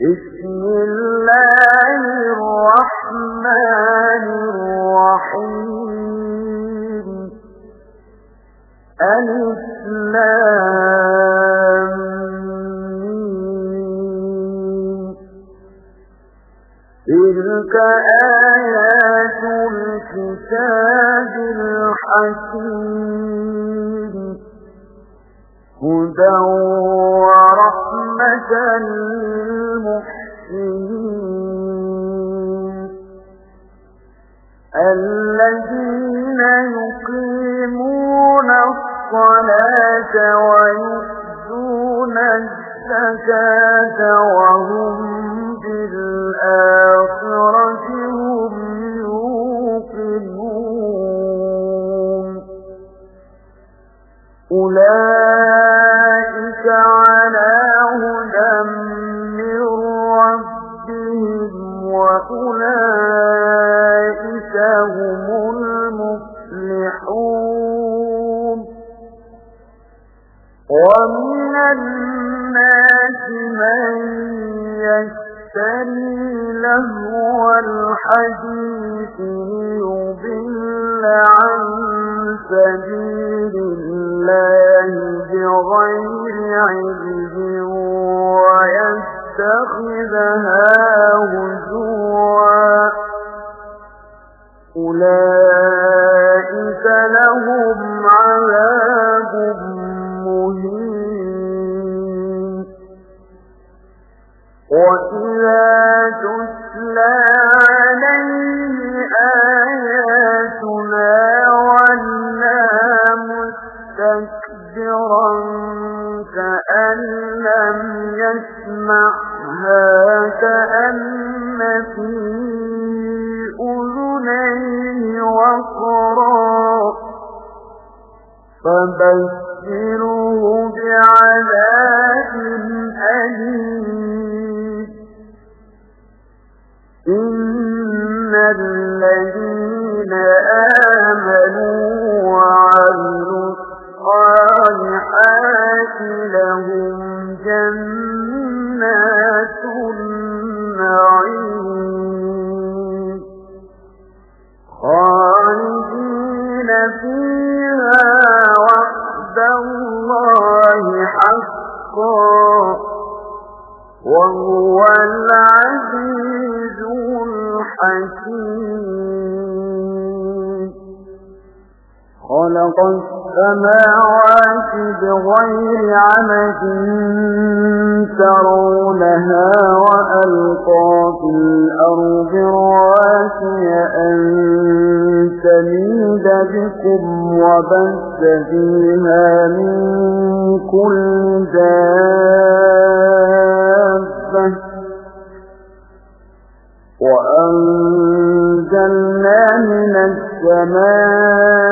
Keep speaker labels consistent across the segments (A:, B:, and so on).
A: بسم الله الرحمن الرحيم. الإسلام تلك آيات الكتاب الحكيم. هدى ورحمة للمحسنين الصلاة أولئك لهم عذاب مهين وإذا تتلى عليه آياتنا ولا مستكبرا كأن لم يسمعها فبشره بعذاب أليم. إن الذين آمنوا وعملوا الصالحات لهم جنات النعيم. خالدين فيها السماوات بغير عمد ترونها وألقى في الأرض رواسي أن تميد بكم وبث فيها من كل دابة وأنزلنا من السماء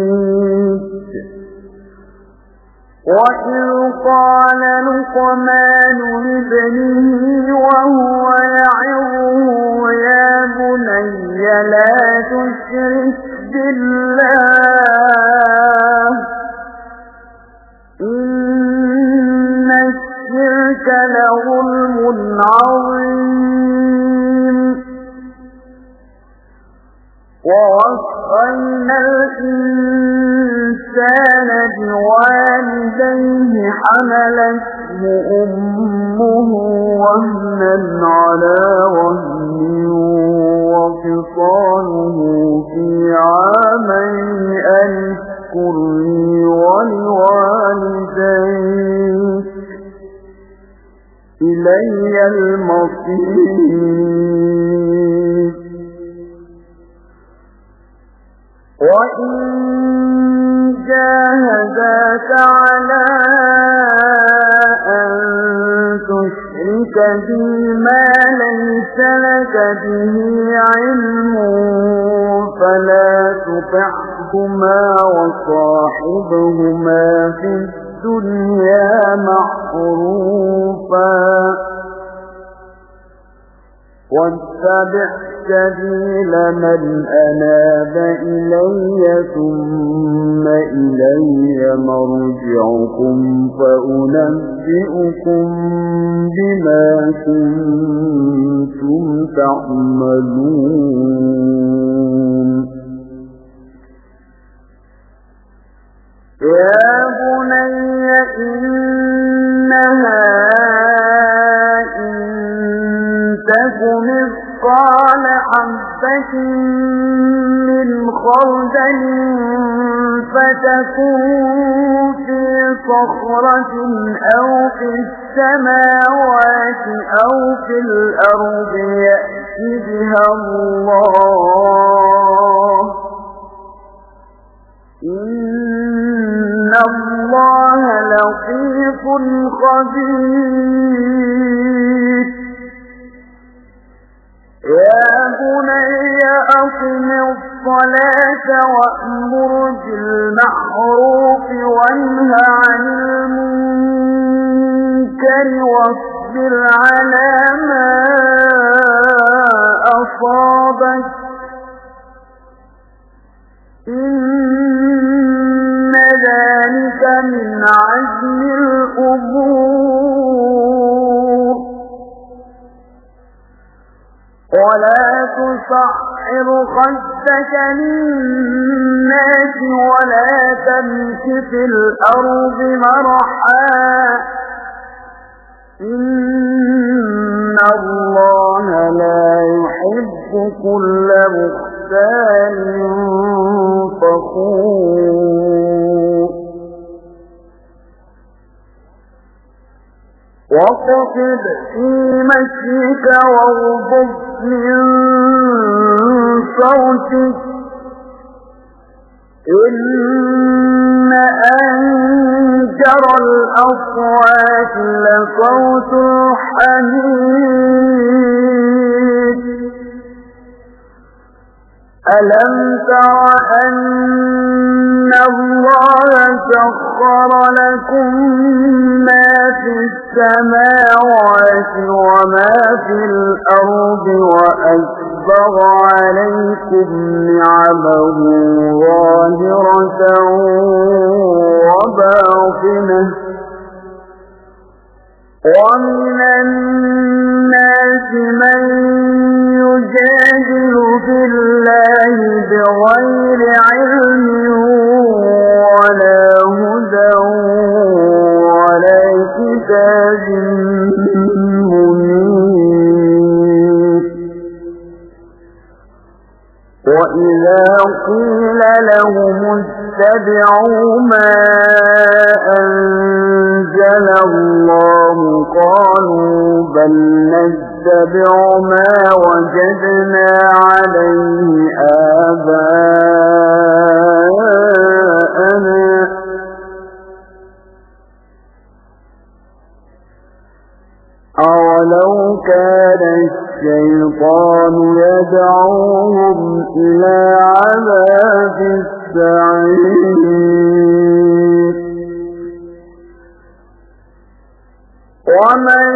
A: وإذ قال لقمان لابنه وهو يعظه وهنا على وهن وفصاله في عامين أن اشكر لي ولوالديك إلي المصير ليس لك به علم فلا تطعهما وصاحبهما في الدنيا معروفا. واتبع سبيل من أناب إلي ثم إلي مرجعكم فأنبئكم بما كنتم تعملون. يا بني إنها من خردل فتكون في صخرة أو في السماوات أو في الأرض يأتي بها الله إن الله لطيف خبير أقم الصلاة وأمر بالمعروف وانه عن المنكر واصبر على ما أصابك. إن ذلك من عزم الأمور. ولا تصعر خدك للناس ولا تمش في الأرض مرحا. إن الله لا يحب كل مختال فخور. وقصد في مشيك واغضب من صوتك. إن أنكر الأصوات لصوت الحميد. ألم تر أن الله سخر لكم ما في السماوات وما في الأرض وأسبغ عليكم نعمه ظاهرة وباطنة ومن الناس من يجادل في الله بغير اتبعوا ما أنزل الله. قالوا بل نتبع ما وجدنا عليه آباءنا. أولو كان الشيطان يدعوهم إلى عذاب السعير ومن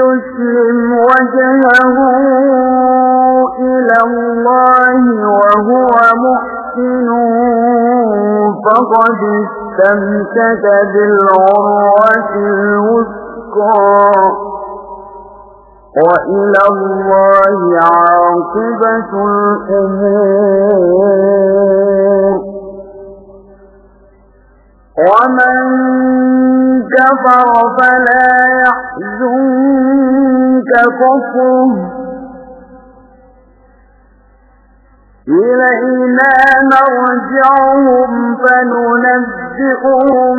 A: يسلم وجهه إلى الله وهو محسن فقد استمسك بالعروة الوثقى. وإلى الله عاقبة الأمور. ومن كفر فلا يحزنك كفره. إلينا مرجعهم فننبئهم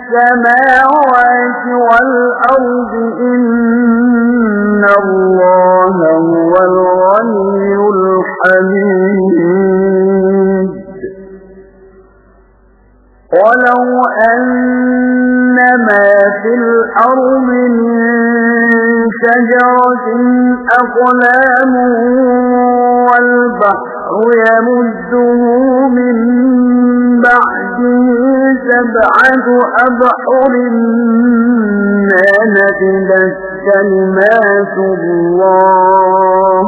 A: والأرض إن الله هو الغني الحميد. ولو أن ما في الأرض شجرة أقلام والبحر يمده من بعده سبعة أبحر ما نفدت كلمات الله.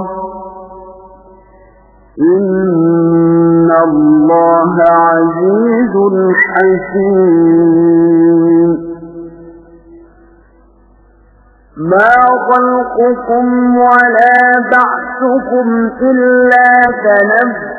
A: إن الله عزيز حكيم. ما خلقكم ولا بعثكم إلا كنفس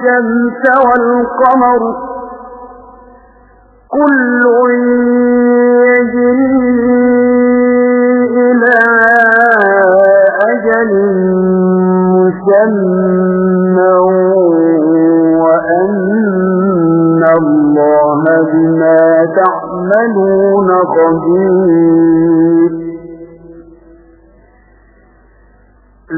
A: الشمس والقمر كل يجري إلى أجل مسمى وأن الله بما تعملون خبير.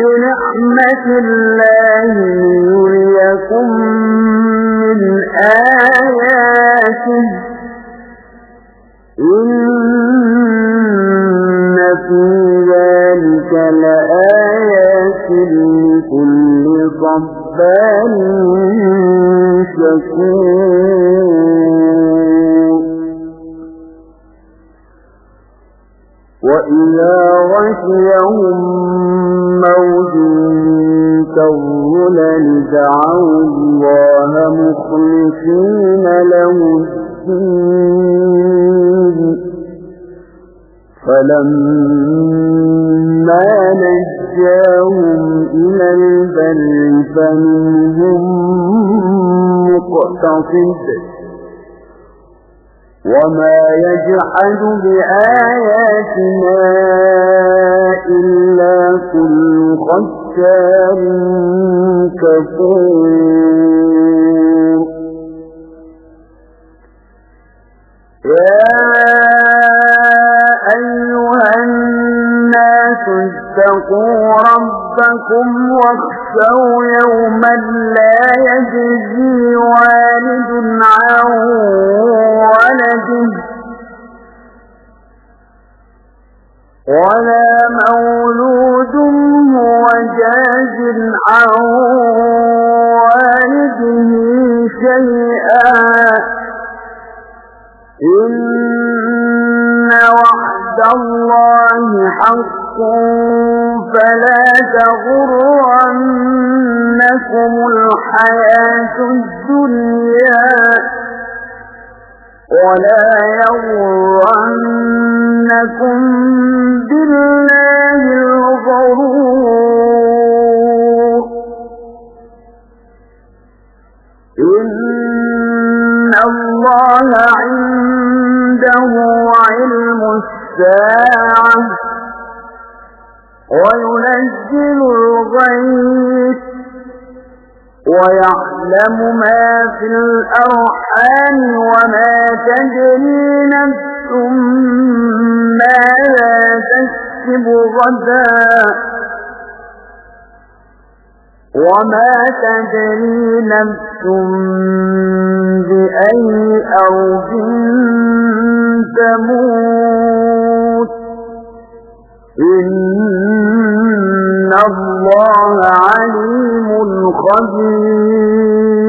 A: بنعمة الله ليريكم من آياته. إن في ذلك لآيات لكل صبار شكور. وإذا غشيهم موج كالظلل دعوا الله مخلصين له الدين فلما نجاهم إلى البر فمنهم مقتصد وما يجحد بآياتنا إلا كل ختار كفور يا أيها الناس واتقوا ربكم واخشوا يوما لا يجزي الدنيا ولا يغرنكم بالله الغرور. إن الله عنده علم الساعة وينزل الغيث ويعلم ما في الأرحام وما تجري نفس ماذا تكسب غدا. وما تدري نفس بأي أرض تموت. إن الله عليم خبير.